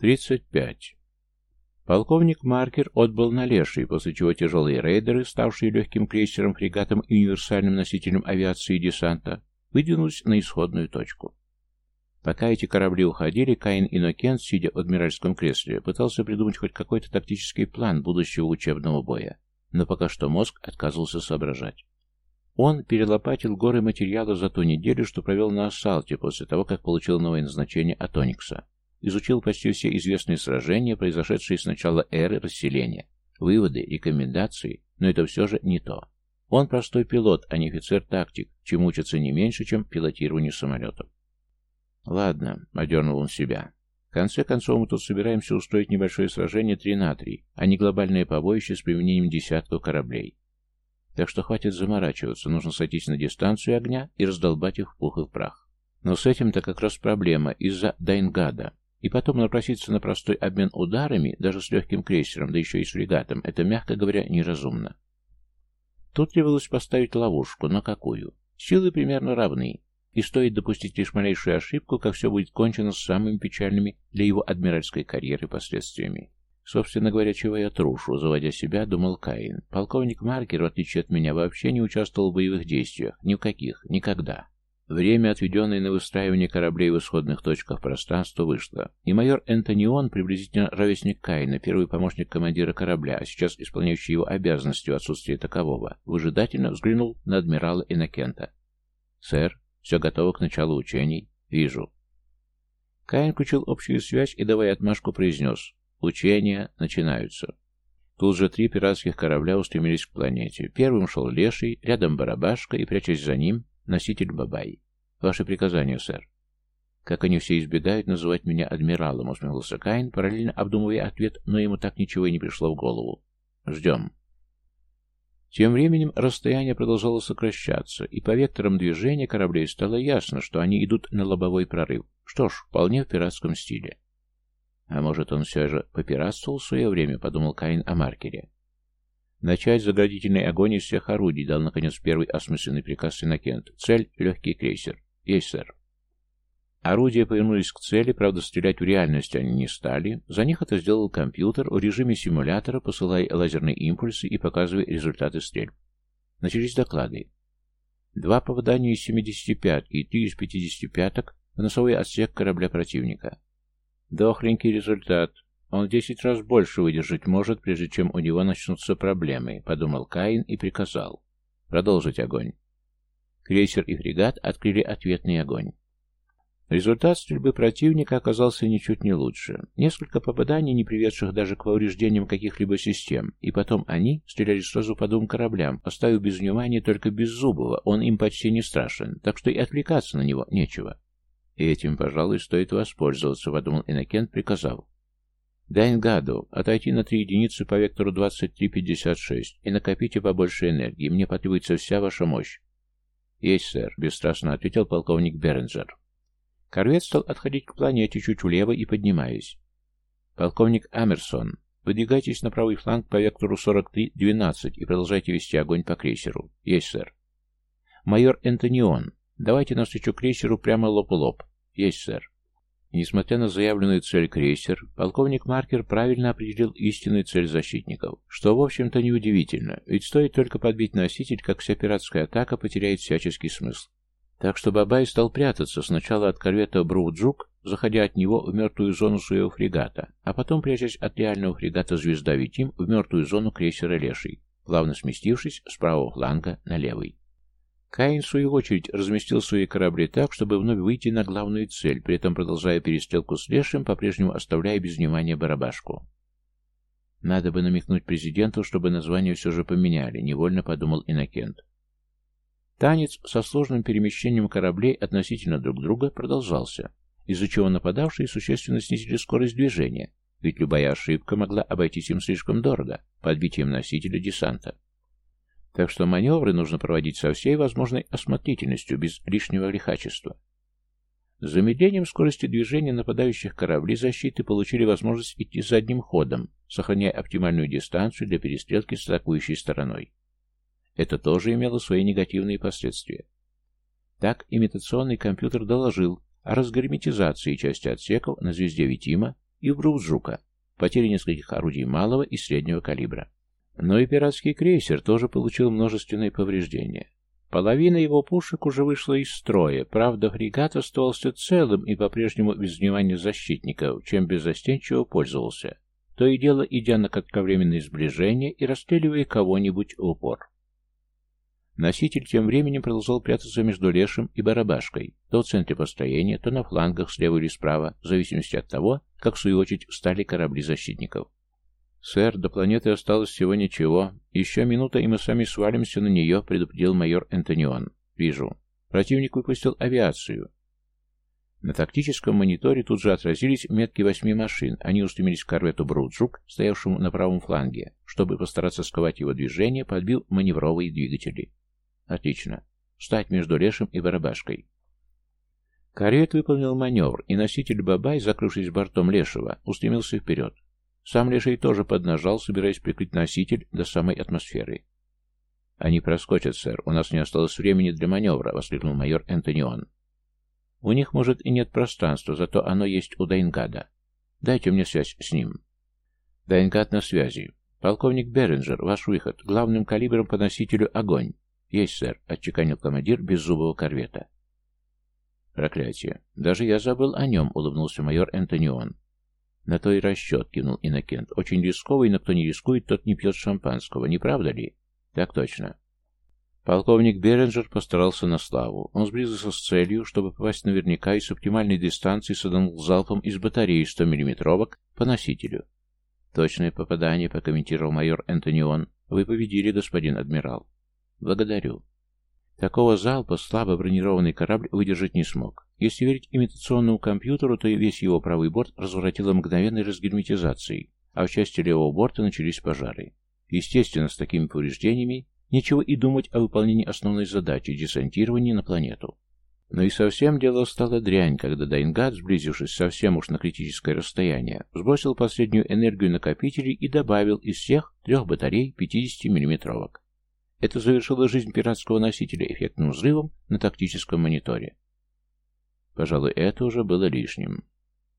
35. Полковник Маркер отбыл на Леший, после чего тяжелые рейдеры, ставшие легким крейсером, фрегатом и универсальным носителем авиации и десанта, выдвинулись на исходную точку. Пока эти корабли уходили, Каин Иннокент, сидя в адмиральском кресле, пытался придумать хоть какой-то тактический план будущего учебного боя, но пока что мозг отказывался соображать. Он перелопатил горы материала за ту неделю, что провел на Ассалте после того, как получил новое назначение от Оникса. Изучил почти все известные сражения, произошедшие с начала эры расселения. Выводы, рекомендации, но это все же не то. Он простой пилот, а не офицер-тактик, чему учится не меньше, чем пилотированию самолетов. Ладно, одернул он себя. В конце концов, мы тут собираемся устроить небольшое сражение 3 на 3, а не глобальное побоище с применением десятков кораблей. Так что хватит заморачиваться, нужно сойтись на дистанцию огня и раздолбать их в пух и в прах. Но с этим-то как раз проблема из-за Дайнгада. И потом напроситься на простой обмен ударами, даже с легким крейсером, да еще и с фрегатом, это, мягко говоря, неразумно. Тут требовалось поставить ловушку, но какую? Силы примерно равны, и стоит допустить лишь малейшую ошибку, как все будет кончено с самыми печальными для его адмиральской карьеры последствиями. Собственно говоря, чего я трушу, заводя себя, думал Каин. Полковник Маркер, в отличие от меня, вообще не участвовал в боевых действиях. Ни в каких. Никогда. Время, отведенное на выстраивание кораблей в исходных точках пространства, вышло. И майор Энтонион, приблизительно ровесник Каина, первый помощник командира корабля, а сейчас исполняющий его обязанности в отсутствие такового, выжидательно взглянул на адмирала Иннокента. «Сэр, все готово к началу учений?» «Вижу». Каин включил общую связь и, давая отмашку, произнес Учения начинаются. Тут же три пиратских корабля устремились к планете. Первым шел Леший, рядом Барабашка и, прячась за ним, носитель Бабай. Ваши приказания, сэр. Как они все избегают называть меня адмиралом, усмехнулся Каин, параллельно обдумывая ответ, но ему так ничего и не пришло в голову. Ждем. Тем временем расстояние продолжало сокращаться, и по векторам движения кораблей стало ясно, что они идут на лобовой прорыв. Что ж, вполне в пиратском стиле. А может, он все же попиратствовал в свое время, подумал Каин о маркере. Начать заградительный огонь из всех орудий, дал, наконец, первый осмысленный приказ Иннокент. Цель — легкий крейсер. Есть, сэр. Орудия повернулись к цели, правда, стрелять в реальность они не стали. За них это сделал компьютер в режиме симулятора, посылая лазерные импульсы и показывая результаты стрельб. Начались доклады. Два попадания из 75 и три из 55 в носовой отсек корабля противника. Дохленький результат. Он десять раз больше выдержать может, прежде чем у него начнутся проблемы, подумал Каин и приказал. Продолжить огонь. Крейсер и фрегат открыли ответный огонь. Результат стрельбы противника оказался ничуть не лучше. Несколько попаданий, не приведших даже к повреждениям каких-либо систем, и потом они стреляли сразу по двум кораблям, оставив без внимания только Беззубого, он им почти не страшен, так что и отвлекаться на него нечего. И этим, пожалуй, стоит воспользоваться, подумал Иннокент, приказал. Дайнгаду, отойти на три единицы по вектору 2356 и накопите побольше энергии. Мне потребуется вся ваша мощь. Есть, сэр, бесстрастно ответил полковник Беренджер. Корвет стал отходить к планете чуть влево и поднимаясь. Полковник Амерсон, выдвигайтесь на правый фланг по вектору 4312 и продолжайте вести огонь по крейсеру. Есть, сэр. Майор Энтонион, давайте навстречу крейсеру прямо лоб-лоб. «Есть, сэр». Несмотря на заявленную цель крейсер, полковник Маркер правильно определил истинную цель защитников, что, в общем-то, неудивительно, ведь стоит только подбить носитель, как вся пиратская атака потеряет всяческий смысл. Так что Бабай стал прятаться сначала от корвета Бруджук, заходя от него в мертвую зону своего фрегата, а потом прячась от реального фрегата «Звезда Витим» в мертвую зону крейсера «Леший», плавно сместившись с правого фланга на левый. Каин, в свою очередь, разместил свои корабли так, чтобы вновь выйти на главную цель, при этом продолжая перестрелку с Лешим, по-прежнему оставляя без внимания барабашку. Надо бы намекнуть президенту, чтобы название все же поменяли, невольно подумал Иннокент. Танец со сложным перемещением кораблей относительно друг друга продолжался, из-за чего нападавшие существенно снизили скорость движения, ведь любая ошибка могла обойтись им слишком дорого, подбитием носителя десанта. Так что маневры нужно проводить со всей возможной осмотрительностью, без лишнего лихачества. С замедлением скорости движения нападающих кораблей защиты получили возможность идти задним ходом, сохраняя оптимальную дистанцию для перестрелки с атакующей стороной. Это тоже имело свои негативные последствия. Так имитационный компьютер доложил о разгерметизации части отсеков на звезде Витима и в Бруджука, потери нескольких орудий малого и среднего калибра. Но и пиратский крейсер тоже получил множественные повреждения. Половина его пушек уже вышла из строя, правда, фрегат оставался целым и по-прежнему без внимания защитников, чем беззастенчиво пользовался, то и дело идя на кратковременное сближение и расстреливая кого-нибудь в упор. Носитель тем временем продолжал прятаться между Лешем и Барабашкой, то в центре построения, то на флангах слева или справа, в зависимости от того, как в свою очередь встали корабли защитников. «Сэр, до планеты осталось всего ничего. Еще минута, и мы сами свалимся на нее», — предупредил майор Энтонион. «Вижу. Противник выпустил авиацию». На тактическом мониторе тут же отразились метки восьми машин. Они устремились к корвету Бруджук, стоявшему на правом фланге. Чтобы постараться сковать его движение, подбил маневровые двигатели. «Отлично. Встать между Лешем и Барабашкой». Корвет выполнил маневр, и носитель Бабай, закрывшись бортом Лешего, устремился вперед. Сам Леший тоже поднажал, собираясь прикрыть носитель до самой атмосферы. «Они проскочат, сэр. У нас не осталось времени для маневра», — воскликнул майор Энтонион. «У них, может, и нет пространства, зато оно есть у Дайнгада. Дайте мне связь с ним». «Дайнгад на связи. Полковник Беренджер, ваш выход. Главным калибром по носителю огонь». «Есть, сэр», — отчеканил командир беззубого корвета. «Проклятие. Даже я забыл о нем», — улыбнулся майор Энтонион. «На то и расчет», — кивнул Иннокент. «Очень рисковый, но кто не рискует, тот не пьет шампанского, не правда ли?» «Так точно». Полковник Беренджер постарался на славу. Он сблизился с целью, чтобы попасть наверняка и с оптимальной дистанции саданул залпом из батареи 100 миллиметровок по носителю. «Точное попадание», — прокомментировал майор Энтонион. «Вы победили, господин адмирал». «Благодарю». Такого залпа слабо бронированный корабль выдержать не смог. Если верить имитационному компьютеру, то и весь его правый борт разворотило мгновенной разгерметизацией, а в части левого борта начались пожары. Естественно, с такими повреждениями нечего и думать о выполнении основной задачи – десантирования на планету. Но и совсем дело стало дрянь, когда Дайнгад, сблизившись совсем уж на критическое расстояние, сбросил последнюю энергию накопителей и добавил из всех трех батарей 50 миллиметровок. Это завершило жизнь пиратского носителя эффектным взрывом на тактическом мониторе. Пожалуй, это уже было лишним.